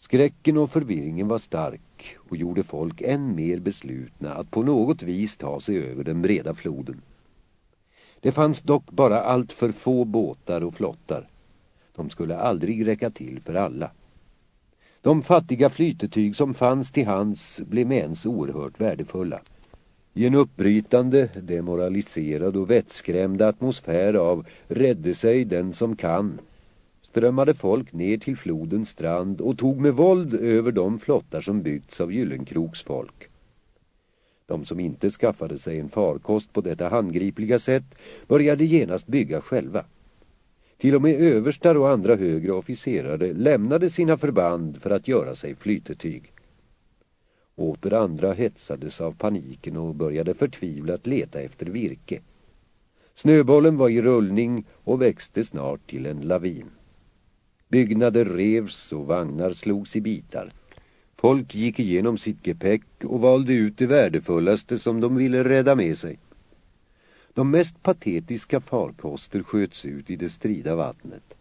Skräcken och förvirringen var stark och gjorde folk än mer beslutna att på något vis ta sig över den breda floden. Det fanns dock bara allt för få båtar och flottar. De skulle aldrig räcka till för alla. De fattiga flytetyg som fanns till hands blev med ens oerhört värdefulla. I en uppbrytande, demoraliserad och vettskrämd atmosfär av rädde sig den som kan strömmade folk ner till flodens strand och tog med våld över de flottar som byggts av Gyllenkroks folk. De som inte skaffade sig en farkost på detta handgripliga sätt började genast bygga själva. Till och med överstar och andra högre officerare lämnade sina förband för att göra sig flytetyg. Åter andra hetsades av paniken och började förtvivlat leta efter virke. Snöbollen var i rullning och växte snart till en lavin. Byggnader revs och vagnar slogs i bitar. Folk gick igenom sitt gepäck och valde ut det värdefullaste som de ville rädda med sig. De mest patetiska farkoster sköts ut i det strida vattnet.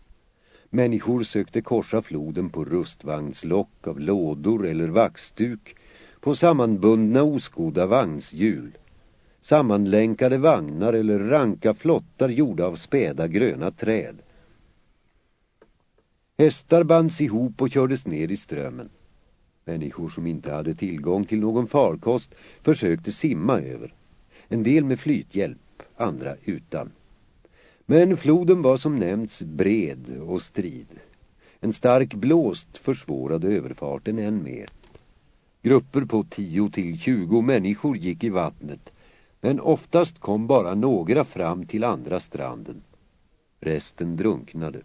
Människor sökte korsa floden på rustvagnslock av lådor eller vaxduk, på sammanbundna oskodda vagnshjul, sammanlänkade vagnar eller ranka flottar gjorda av späda gröna träd. Hästar bands ihop och kördes ner i strömmen. Människor som inte hade tillgång till någon farkost försökte simma över. En del med flythjälp, andra utan. Men floden var som nämnts bred och strid. En stark blåst försvårade överfarten än mer. Grupper på 10 till 20 människor gick i vattnet, men oftast kom bara några fram till andra stranden. Resten drunknade.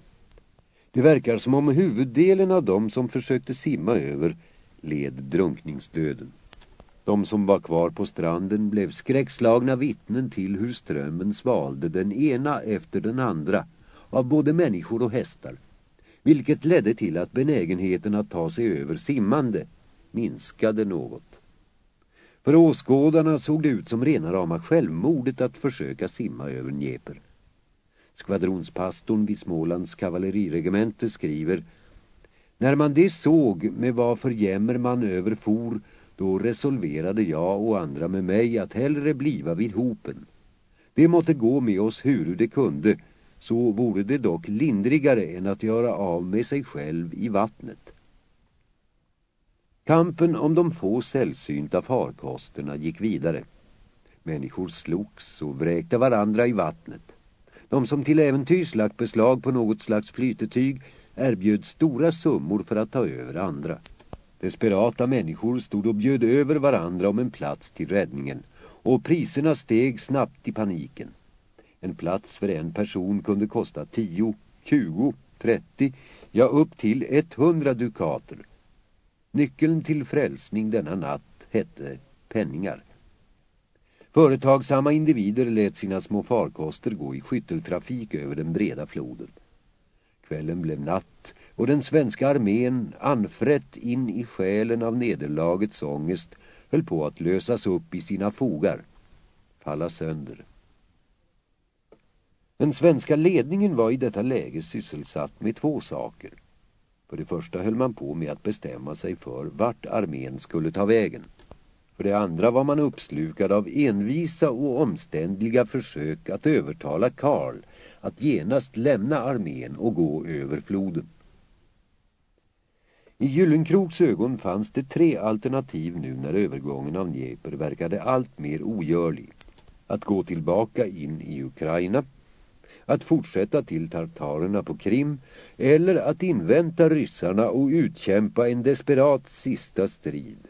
Det verkar som om huvuddelen av dem som försökte simma över led drunkningsdöden. De som var kvar på stranden blev skräckslagna vittnen till hur strömmen svalde den ena efter den andra av både människor och hästar, vilket ledde till att benägenheten att ta sig över simmande minskade något. För åskådarna såg det ut som rena rama självmordet att försöka simma över Njeper. Skvadronspastorn vid Smålands kavalleriregemente skriver När man det såg med vad för jämmer man över for då resolverade jag och andra med mig att hellre bliva vid hopen. Det måtte gå med oss hur det kunde, så vore det dock lindrigare än att göra av med sig själv i vattnet. Kampen om de få sällsynta farkosterna gick vidare. Människor slogs och vräkte varandra i vattnet. De som till äventyrs lagt beslag på något slags flytetyg erbjöd stora summor för att ta över andra. Desperata människor stod och bjöd över varandra om en plats till räddningen och priserna steg snabbt i paniken. En plats för en person kunde kosta 10, 20, 30, ja upp till 100 dukater. Nyckeln till frälsning denna natt hette penningar. Företagsamma individer lät sina små farkoster gå i skytteltrafik över den breda floden. Kvällen blev natt och den svenska armén, anfrätt in i själen av nederlagets ångest, höll på att lösas upp i sina fogar, falla sönder. Den svenska ledningen var i detta läge sysselsatt med två saker. För det första höll man på med att bestämma sig för vart armén skulle ta vägen. För det andra var man uppslukad av envisa och omständliga försök att övertala Karl att genast lämna armén och gå över floden. I Gyllenkroks ögon fanns det tre alternativ nu när övergången av Dnieper verkade allt mer ogörlig. Att gå tillbaka in i Ukraina, att fortsätta till tartarerna på Krim eller att invänta ryssarna och utkämpa en desperat sista strid.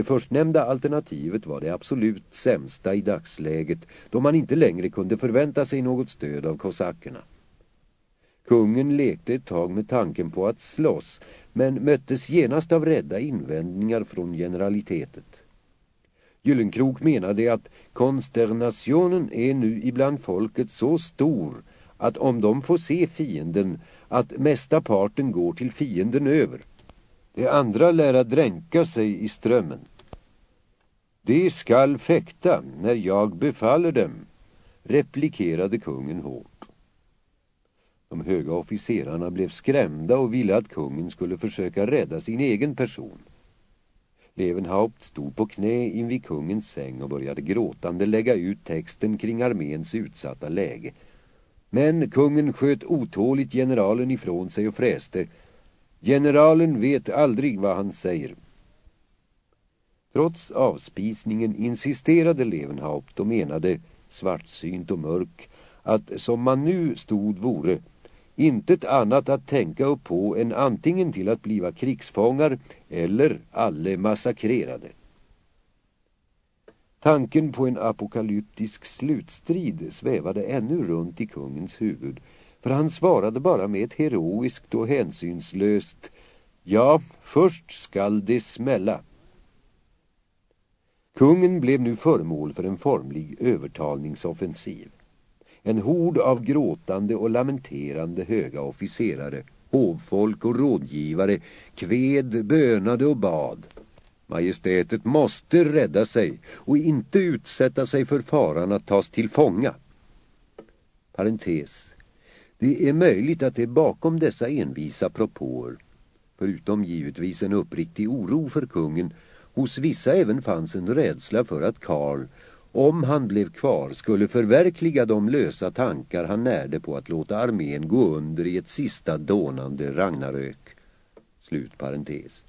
Det förstnämnda alternativet var det absolut sämsta i dagsläget då man inte längre kunde förvänta sig något stöd av kosackerna. Kungen lekte ett tag med tanken på att slåss men möttes genast av rädda invändningar från generalitetet. Gyllenkrok menade att konsternationen är nu ibland folket så stor att om de får se fienden att mesta parten går till fienden över. De andra lära dränka sig i strömmen. De skall fäkta när jag befaller dem, replikerade kungen hårt. De höga officerarna blev skrämda och ville att kungen skulle försöka rädda sin egen person. Levenhaupt stod på knä invid kungens säng och började gråtande lägga ut texten kring arméns utsatta läge. Men kungen sköt otåligt generalen ifrån sig och fräste. Generalen vet aldrig vad han säger. Trots avspisningen insisterade Levenhaupt och menade, svartsynt och mörk, att som man nu stod vore intet annat att tänka upp på än antingen till att bliva krigsfångar eller alle massakrerade. Tanken på en apokalyptisk slutstrid svävade ännu runt i kungens huvud, för han svarade bara med ett heroiskt och hänsynslöst Ja, först skall det smälla. Kungen blev nu föremål för en formlig övertalningsoffensiv. En hord av gråtande och lamenterande höga officerare, hovfolk och rådgivare kved, bönade och bad. Majestätet måste rädda sig och inte utsätta sig för faran att tas till fånga. Parentes. Det är möjligt att det bakom dessa envisa propåer, förutom givetvis en uppriktig oro för kungen, hos vissa även fanns en rädsla för att Karl om han blev kvar skulle förverkliga de lösa tankar han närde på att låta armén gå under i ett sista dånande Ragnarök. Slut parentes.